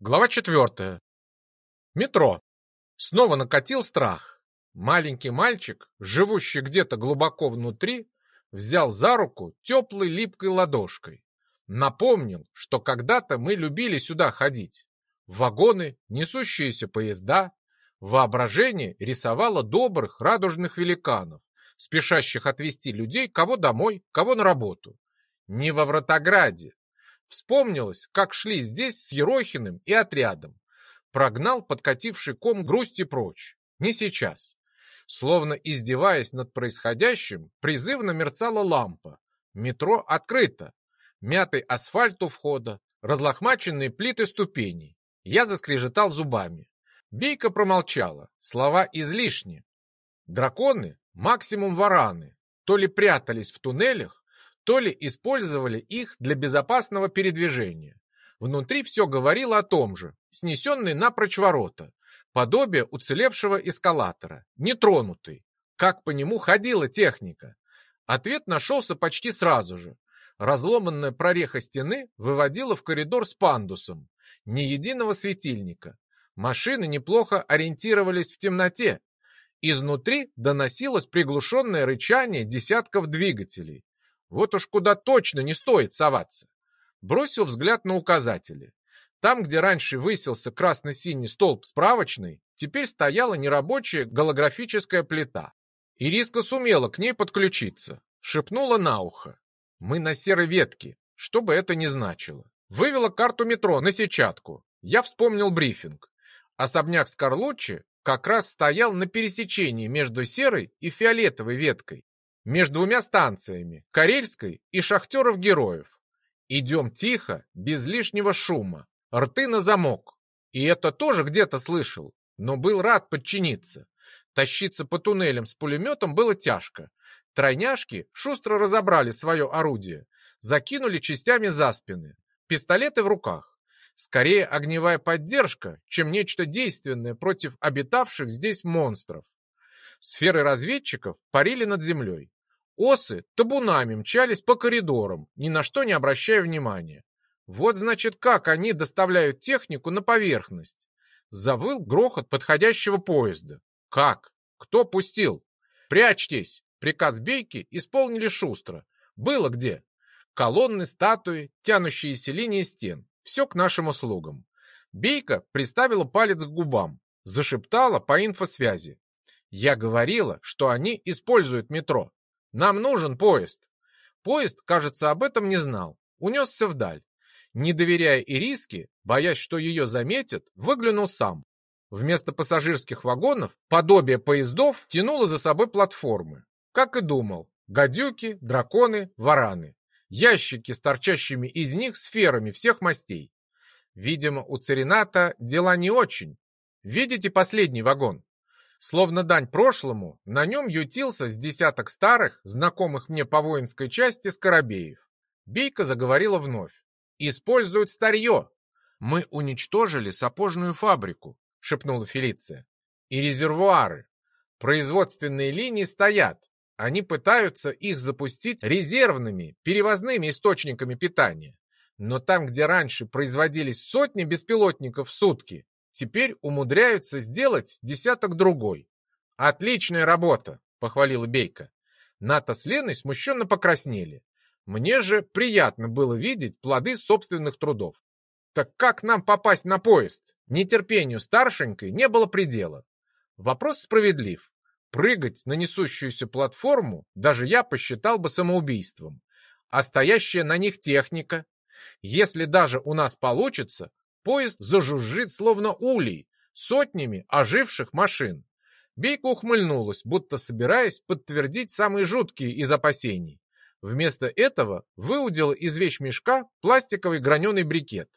Глава четвертая. Метро. Снова накатил страх. Маленький мальчик, живущий где-то глубоко внутри, взял за руку теплой липкой ладошкой. Напомнил, что когда-то мы любили сюда ходить. Вагоны, несущиеся поезда. Воображение рисовало добрых радужных великанов, спешащих отвезти людей кого домой, кого на работу. Не во Вратограде, Вспомнилось, как шли здесь с Ерохиным и отрядом. Прогнал подкативший ком грусти прочь. Не сейчас. Словно издеваясь над происходящим, призывно мерцала лампа. Метро открыто. Мятый асфальт у входа, разлохмаченные плиты ступеней. Я заскрежетал зубами. Бейка промолчала. Слова излишни. Драконы, максимум вараны, то ли прятались в туннелях, то ли использовали их для безопасного передвижения. Внутри все говорило о том же, снесенный напрочь ворота, подобие уцелевшего эскалатора, нетронутый. Как по нему ходила техника? Ответ нашелся почти сразу же. Разломанная прореха стены выводила в коридор с пандусом. Ни единого светильника. Машины неплохо ориентировались в темноте. Изнутри доносилось приглушенное рычание десятков двигателей. Вот уж куда точно не стоит соваться. Бросил взгляд на указатели. Там, где раньше высился красно-синий столб справочной, теперь стояла нерабочая голографическая плита. Ириска сумела к ней подключиться. Шепнула на ухо. Мы на серой ветке, что бы это ни значило. Вывела карту метро на сетчатку. Я вспомнил брифинг. Особняк Скорлуччи как раз стоял на пересечении между серой и фиолетовой веткой между двумя станциями, Карельской и Шахтеров-Героев. Идем тихо, без лишнего шума, рты на замок. И это тоже где-то слышал, но был рад подчиниться. Тащиться по туннелям с пулеметом было тяжко. Тройняшки шустро разобрали свое орудие, закинули частями за спины, пистолеты в руках. Скорее огневая поддержка, чем нечто действенное против обитавших здесь монстров. Сферы разведчиков парили над землей. Осы табунами мчались по коридорам, ни на что не обращая внимания. Вот значит, как они доставляют технику на поверхность. Завыл грохот подходящего поезда. Как? Кто пустил? Прячьтесь! Приказ Бейки исполнили шустро. Было где. Колонны, статуи, тянущиеся линии стен. Все к нашим услугам. Бейка приставила палец к губам. Зашептала по инфосвязи. Я говорила, что они используют метро. Нам нужен поезд. Поезд, кажется, об этом не знал. Унесся вдаль. Не доверяя Ириске, боясь, что ее заметят, выглянул сам. Вместо пассажирских вагонов подобие поездов тянуло за собой платформы. Как и думал, гадюки, драконы, вараны. Ящики с торчащими из них сферами всех мастей. Видимо, у Церината дела не очень. Видите последний вагон? Словно дань прошлому, на нем ютился с десяток старых, знакомых мне по воинской части скоробеев. Бейка заговорила вновь. «Используют старье!» «Мы уничтожили сапожную фабрику», — шепнула Фелиция. «И резервуары. Производственные линии стоят. Они пытаются их запустить резервными, перевозными источниками питания. Но там, где раньше производились сотни беспилотников в сутки, Теперь умудряются сделать десяток другой. Отличная работа, похвалила Бейка. Ната с Леной смущенно покраснели. Мне же приятно было видеть плоды собственных трудов. Так как нам попасть на поезд? Нетерпению старшенькой не было предела. Вопрос справедлив. Прыгать на несущуюся платформу даже я посчитал бы самоубийством. А стоящая на них техника? Если даже у нас получится, Поезд зажужжит, словно улей, сотнями оживших машин. Бейка ухмыльнулась, будто собираясь подтвердить самые жуткие из опасений. Вместо этого выудила из вещмешка пластиковый граненый брикет.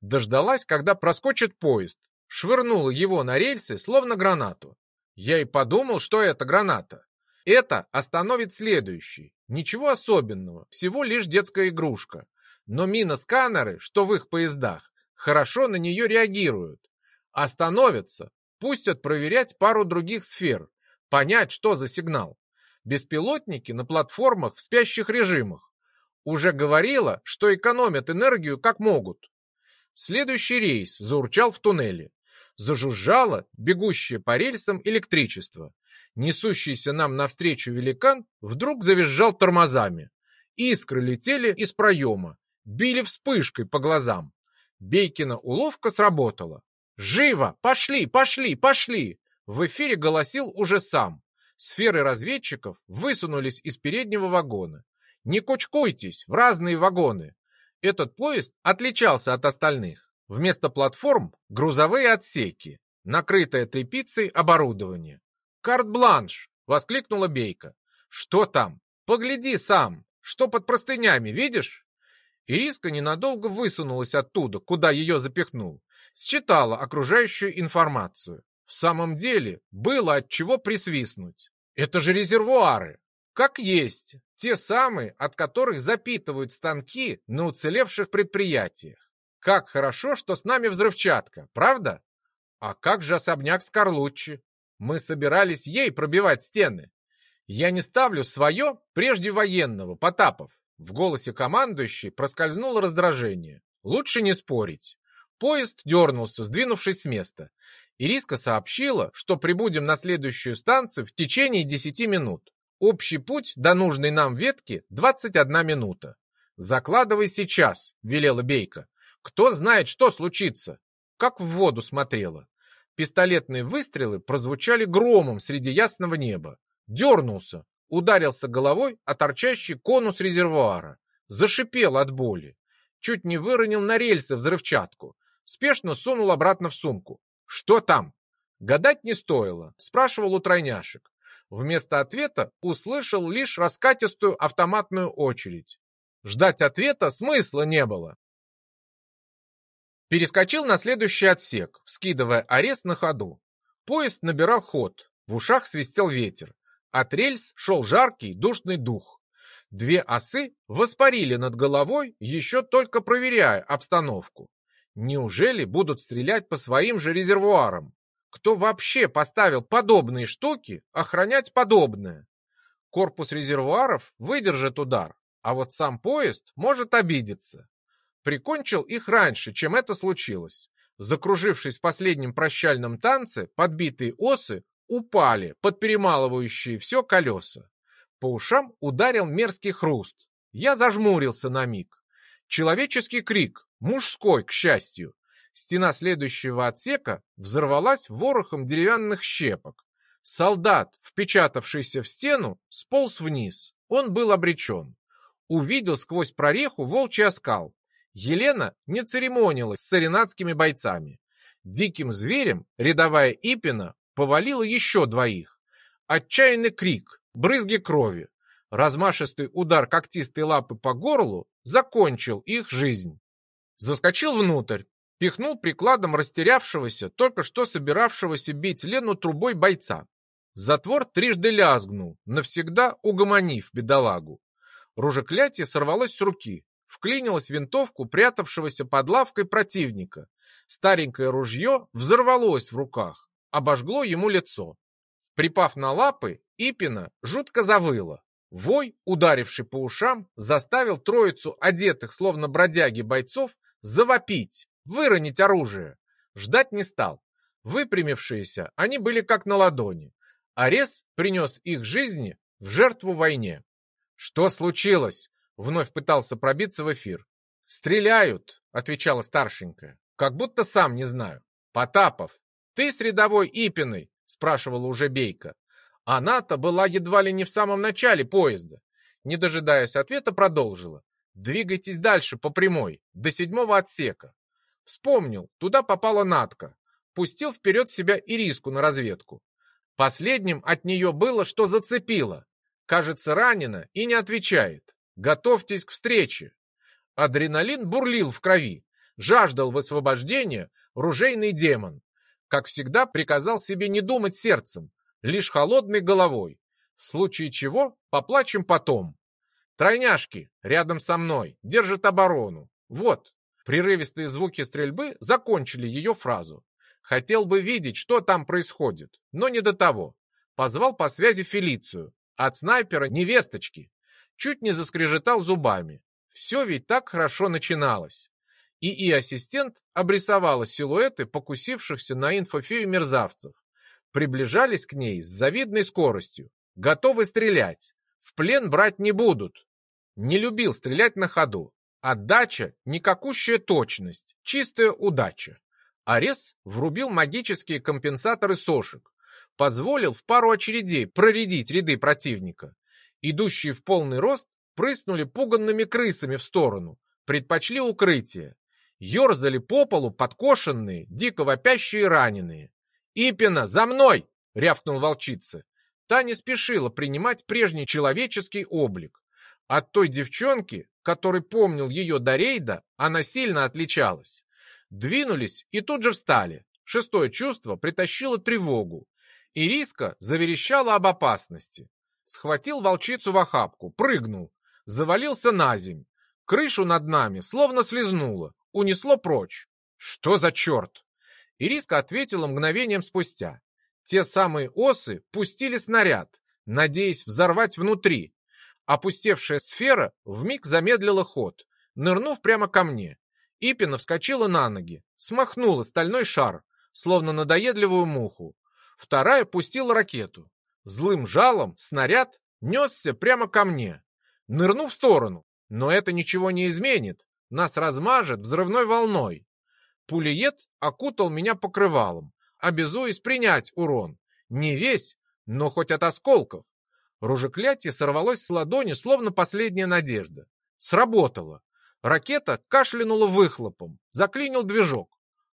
Дождалась, когда проскочит поезд, швырнула его на рельсы, словно гранату. Я и подумал, что это граната. Это остановит следующий. Ничего особенного, всего лишь детская игрушка. Но миносканеры, что в их поездах, хорошо на нее реагируют. Остановятся, пустят проверять пару других сфер, понять, что за сигнал. Беспилотники на платформах в спящих режимах. Уже говорила, что экономят энергию как могут. Следующий рейс заурчал в туннеле. Зажужжало бегущее по рельсам электричество. Несущийся нам навстречу великан вдруг завизжал тормозами. Искры летели из проема, били вспышкой по глазам. Бейкина уловка сработала. «Живо! Пошли, пошли, пошли!» В эфире голосил уже сам. Сферы разведчиков высунулись из переднего вагона. «Не кучкуйтесь в разные вагоны!» Этот поезд отличался от остальных. Вместо платформ – грузовые отсеки, накрытое тряпицей оборудование. «Карт-бланш!» — воскликнула Бейка. «Что там? Погляди сам! Что под простынями, видишь?» Ириска ненадолго высунулась оттуда, куда ее запихнул. Считала окружающую информацию. В самом деле, было от чего присвистнуть. Это же резервуары. Как есть. Те самые, от которых запитывают станки на уцелевших предприятиях. Как хорошо, что с нами взрывчатка, правда? А как же особняк Скорлуччи? Мы собирались ей пробивать стены. Я не ставлю свое прежде военного, Потапов. В голосе командующей проскользнуло раздражение. Лучше не спорить. Поезд дернулся, сдвинувшись с места. Ириска сообщила, что прибудем на следующую станцию в течение 10 минут. Общий путь до нужной нам ветки 21 минута. «Закладывай сейчас», — велела Бейка. «Кто знает, что случится?» Как в воду смотрела. Пистолетные выстрелы прозвучали громом среди ясного неба. Дернулся, ударился головой о торчащий конус резервуара. Зашипел от боли. Чуть не выронил на рельсы взрывчатку. Спешно сунул обратно в сумку. «Что там?» Гадать не стоило, спрашивал у тройняшек. Вместо ответа услышал лишь раскатистую автоматную очередь. Ждать ответа смысла не было. Перескочил на следующий отсек, вскидывая арест на ходу. Поезд набирал ход, в ушах свистел ветер. От рельс шел жаркий, душный дух. Две осы воспарили над головой, еще только проверяя обстановку. Неужели будут стрелять по своим же резервуарам? Кто вообще поставил подобные штуки охранять подобное? Корпус резервуаров выдержит удар, а вот сам поезд может обидеться прикончил их раньше, чем это случилось. Закружившись в последнем прощальном танце, подбитые осы упали под перемалывающие все колеса. По ушам ударил мерзкий хруст. Я зажмурился на миг. Человеческий крик, мужской, к счастью. Стена следующего отсека взорвалась ворохом деревянных щепок. Солдат, впечатавшийся в стену, сполз вниз. Он был обречен. Увидел сквозь прореху волчий оскал. Елена не церемонилась с царинатскими бойцами. Диким зверем рядовая Ипина повалила еще двоих. Отчаянный крик, брызги крови, размашистый удар когтистой лапы по горлу закончил их жизнь. Заскочил внутрь, пихнул прикладом растерявшегося, только что собиравшегося бить Лену трубой бойца. Затвор трижды лязгнул, навсегда угомонив бедолагу. Ружеклятие сорвалось с руки, вклинилась в винтовку прятавшегося под лавкой противника. Старенькое ружье взорвалось в руках, обожгло ему лицо. Припав на лапы, Ипина жутко завыла. Вой, ударивший по ушам, заставил троицу одетых, словно бродяги бойцов, завопить, выронить оружие. Ждать не стал. Выпрямившиеся, они были как на ладони. Арес принес их жизни в жертву войне. «Что случилось?» Вновь пытался пробиться в эфир. «Стреляют!» — отвечала старшенькая. «Как будто сам не знаю». «Потапов, ты с рядовой Ипиной?» — спрашивала уже Бейка. Она-то была едва ли не в самом начале поезда. Не дожидаясь ответа, продолжила. «Двигайтесь дальше по прямой, до седьмого отсека». Вспомнил, туда попала Натка. Пустил вперед себя Ириску на разведку. Последним от нее было, что зацепило. Кажется, ранена и не отвечает. Готовьтесь к встрече. Адреналин бурлил в крови. Жаждал высвобождения ружейный демон. Как всегда, приказал себе не думать сердцем, лишь холодной головой. В случае чего поплачем потом. Тройняшки рядом со мной держат оборону. Вот. Прерывистые звуки стрельбы закончили ее фразу. Хотел бы видеть, что там происходит, но не до того. Позвал по связи Фелицию. От снайпера невесточки чуть не заскрежетал зубами. Все ведь так хорошо начиналось. ИИ-ассистент обрисовала силуэты покусившихся на инфофею мерзавцев. Приближались к ней с завидной скоростью, готовы стрелять. В плен брать не будут. Не любил стрелять на ходу. Отдача – никакущая точность, чистая удача. Арес врубил магические компенсаторы сошек, позволил в пару очередей проредить ряды противника. Идущие в полный рост прыснули пуганными крысами в сторону, предпочли укрытие. Ёрзали по полу подкошенные, дико вопящие раненые. «Ипина, за мной!» — рявкнул волчица. Та не спешила принимать прежний человеческий облик. От той девчонки, который помнил ее до рейда, она сильно отличалась. Двинулись и тут же встали. Шестое чувство притащило тревогу. Ириска заверещала об опасности. Схватил волчицу в охапку, прыгнул, завалился на земь. Крышу над нами словно слезнуло, унесло прочь. Что за черт? Ириска ответила мгновением спустя. Те самые осы пустили снаряд, надеясь взорвать внутри. Опустевшая сфера вмиг замедлила ход, нырнув прямо ко мне. Ипина вскочила на ноги, смахнула стальной шар, словно надоедливую муху. Вторая пустила ракету. Злым жалом снаряд несся прямо ко мне. Нырну в сторону, но это ничего не изменит. Нас размажет взрывной волной. Пулиет окутал меня покрывалом, обязуясь принять урон. Не весь, но хоть от осколков. Ружеклятие сорвалось с ладони, словно последняя надежда. Сработало. Ракета кашлянула выхлопом, заклинил движок.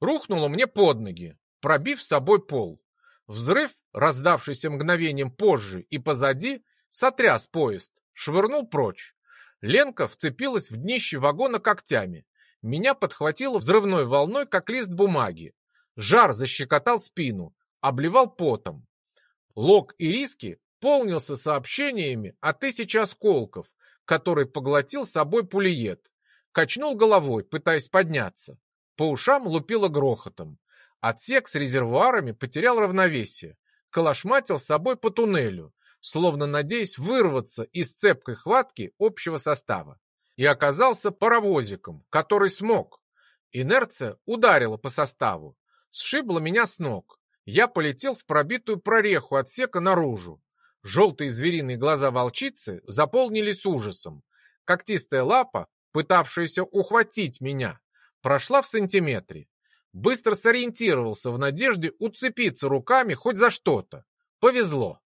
Рухнула мне под ноги, пробив с собой пол. Взрыв, раздавшийся мгновением позже и позади, сотряс поезд, швырнул прочь. Ленка вцепилась в днище вагона когтями. Меня подхватило взрывной волной, как лист бумаги. Жар защекотал спину, обливал потом. Лог и риски полнился сообщениями о тысяче осколков, который поглотил собой пулиет. Качнул головой, пытаясь подняться. По ушам лупило грохотом. Отсек с резервуарами потерял равновесие. Калашматил с собой по туннелю, словно надеясь вырваться из цепкой хватки общего состава. И оказался паровозиком, который смог. Инерция ударила по составу, сшибла меня с ног. Я полетел в пробитую прореху отсека наружу. Желтые звериные глаза волчицы заполнились ужасом. Когтистая лапа пытавшаяся ухватить меня, прошла в сантиметре. Быстро сориентировался в надежде уцепиться руками хоть за что-то. Повезло.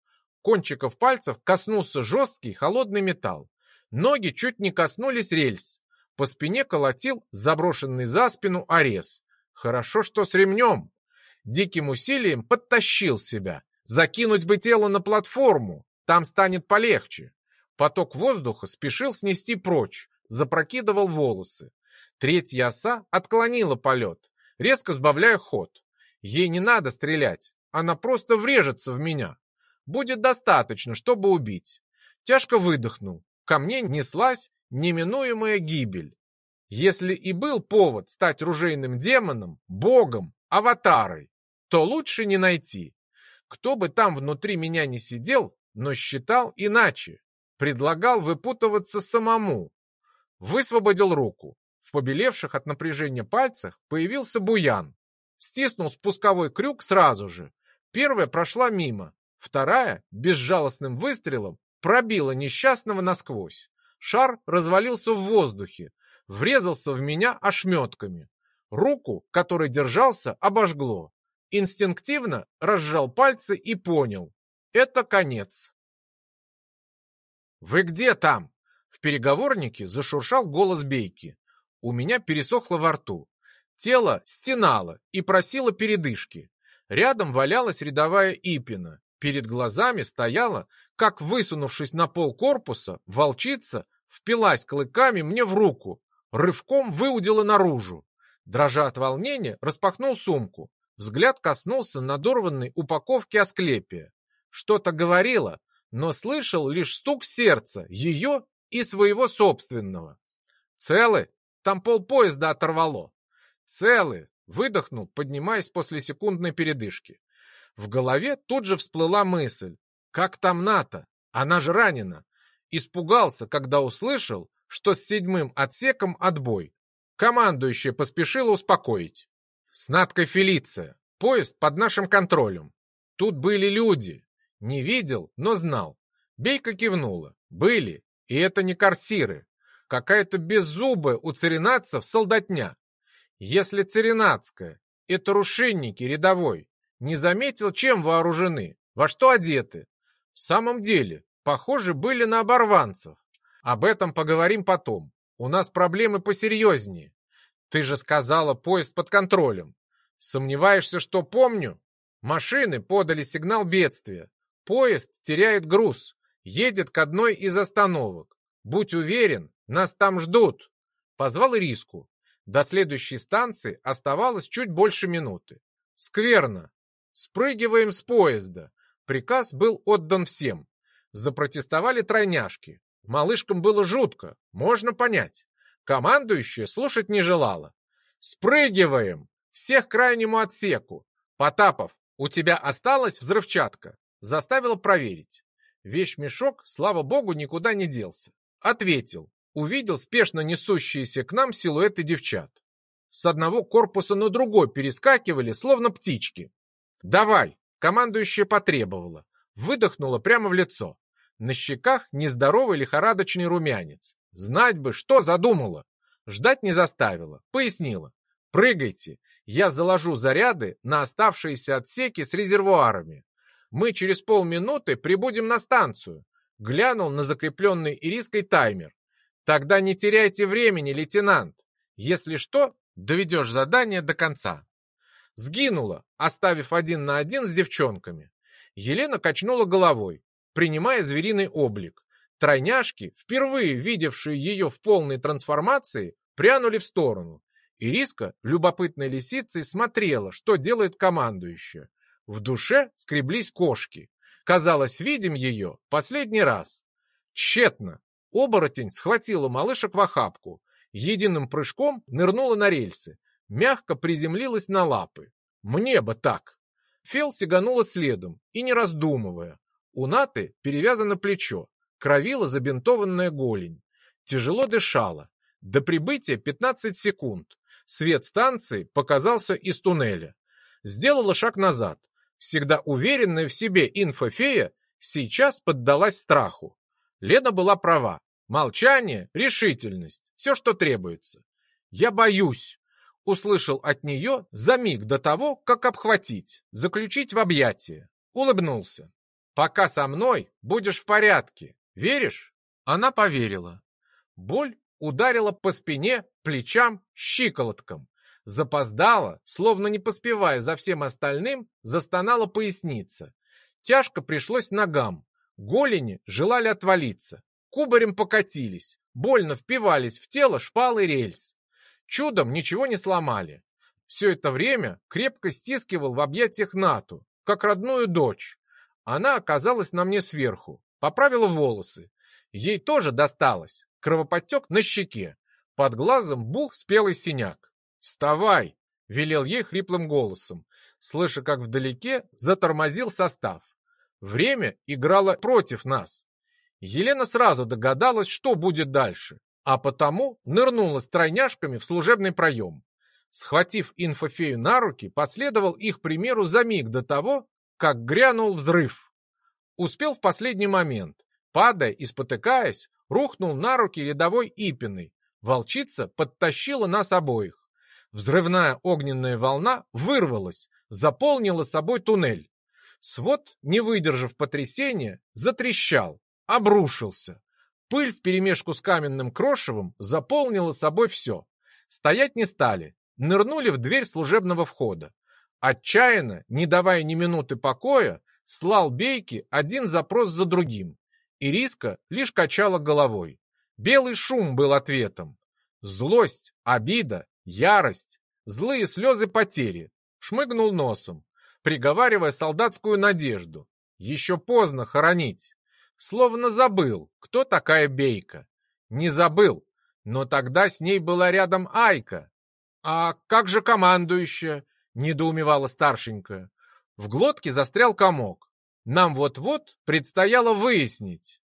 Кончиков пальцев коснулся жесткий холодный металл. Ноги чуть не коснулись рельс. По спине колотил заброшенный за спину орез. Хорошо, что с ремнем. Диким усилием подтащил себя. Закинуть бы тело на платформу, там станет полегче. Поток воздуха спешил снести прочь, запрокидывал волосы. Третья оса отклонила полет, резко сбавляя ход. Ей не надо стрелять, она просто врежется в меня. Будет достаточно, чтобы убить. Тяжко выдохнул. Ко мне неслась неминуемая гибель. Если и был повод стать ружейным демоном, богом, аватарой, то лучше не найти. Кто бы там внутри меня не сидел, но считал иначе. Предлагал выпутываться самому, Высвободил руку. В побелевших от напряжения пальцах появился буян. Стиснул спусковой крюк сразу же. Первая прошла мимо. Вторая, безжалостным выстрелом, пробила несчастного насквозь. Шар развалился в воздухе, врезался в меня ошметками. Руку, которой держался, обожгло. Инстинктивно разжал пальцы и понял. Это конец. «Вы где там?» В переговорнике зашуршал голос Бейки. У меня пересохло во рту. Тело стенало и просило передышки. Рядом валялась рядовая Ипина. Перед глазами стояла, как высунувшись на пол корпуса, волчица впилась клыками мне в руку, рывком выудила наружу. Дрожа от волнения, распахнул сумку. Взгляд коснулся надорванной упаковки Асклепия. Что-то говорила, но слышал лишь стук сердца, ее и своего собственного. Целы? Там полпоезда оторвало. Целы, выдохнул, поднимаясь после секундной передышки. В голове тут же всплыла мысль. Как там НАТО? Она же ранена. Испугался, когда услышал, что с седьмым отсеком отбой. Командующая поспешила успокоить. Снадка Фелиция. Поезд под нашим контролем. Тут были люди. Не видел, но знал. Бейка кивнула. Были. И это не корсиры. Какая-то беззубая у царинадцев солдатня. Если царинацкая, это рушинники рядовой, не заметил, чем вооружены, во что одеты. В самом деле, похоже, были на оборванцев. Об этом поговорим потом. У нас проблемы посерьезнее. Ты же сказала, поезд под контролем. Сомневаешься, что помню? Машины подали сигнал бедствия. Поезд теряет груз, едет к одной из остановок. Будь уверен, нас там ждут. Позвал Ириску. До следующей станции оставалось чуть больше минуты. Скверно. Спрыгиваем с поезда. Приказ был отдан всем. Запротестовали тройняшки. Малышкам было жутко, можно понять. Командующая слушать не желала. «Спрыгиваем! Всех к крайнему отсеку! Потапов, у тебя осталась взрывчатка?» Заставила проверить. Вещмешок, слава богу, никуда не делся. Ответил. Увидел спешно несущиеся к нам силуэты девчат. С одного корпуса на другой перескакивали, словно птички. «Давай!» — командующая потребовала. Выдохнула прямо в лицо. На щеках нездоровый лихорадочный румянец. Знать бы, что задумала. Ждать не заставила. Пояснила. Прыгайте. Я заложу заряды на оставшиеся отсеки с резервуарами. Мы через полминуты прибудем на станцию. Глянул на закрепленный ириской таймер. Тогда не теряйте времени, лейтенант. Если что, доведешь задание до конца. Сгинула, оставив один на один с девчонками. Елена качнула головой, принимая звериный облик. Тройняшки, впервые видевшие ее в полной трансформации, прянули в сторону. Ириска, любопытной лисицей, смотрела, что делает командующая. В душе скреблись кошки. Казалось, видим ее последний раз. Тщетно. Оборотень схватила малышек в охапку. Единым прыжком нырнула на рельсы. Мягко приземлилась на лапы. Мне бы так. Фел сиганула следом и, не раздумывая, у Наты перевязано плечо, кровила забинтованная голень. Тяжело дышала. До прибытия 15 секунд. Свет станции показался из туннеля. Сделала шаг назад. Всегда уверенная в себе инфофея сейчас поддалась страху. Лена была права. Молчание, решительность, все, что требуется. «Я боюсь», — услышал от нее за миг до того, как обхватить, заключить в объятия. Улыбнулся. «Пока со мной будешь в порядке. Веришь?» Она поверила. Боль ударила по спине, плечам, щиколоткам. Запоздала, словно не поспевая за всем остальным, застонала поясница. Тяжко пришлось ногам. Голени желали отвалиться. Кубарем покатились, больно впивались в тело шпалы рельс. Чудом ничего не сломали. Все это время крепко стискивал в объятиях Нату, как родную дочь. Она оказалась на мне сверху, поправила волосы. Ей тоже досталось. Кровоподтек на щеке. Под глазом бух спелый синяк. «Вставай!» — велел ей хриплым голосом, слыша, как вдалеке затормозил состав. Время играло против нас. Елена сразу догадалась, что будет дальше, а потому нырнула с тройняшками в служебный проем. Схватив инфофею на руки, последовал их примеру за миг до того, как грянул взрыв. Успел в последний момент. Падая и спотыкаясь, рухнул на руки рядовой Ипиной. Волчица подтащила нас обоих. Взрывная огненная волна вырвалась, заполнила собой туннель. Свод, не выдержав потрясения, затрещал, обрушился. Пыль вперемешку с каменным крошевом заполнила собой все. Стоять не стали, нырнули в дверь служебного входа. Отчаянно, не давая ни минуты покоя, слал Бейки один запрос за другим. Ириска лишь качала головой. Белый шум был ответом. Злость, обида, ярость, злые слезы потери. Шмыгнул носом, приговаривая солдатскую надежду. Еще поздно хоронить. Словно забыл, кто такая Бейка. Не забыл, но тогда с ней была рядом Айка. А как же командующая? — недоумевала старшенькая. В глотке застрял комок. Нам вот-вот предстояло выяснить,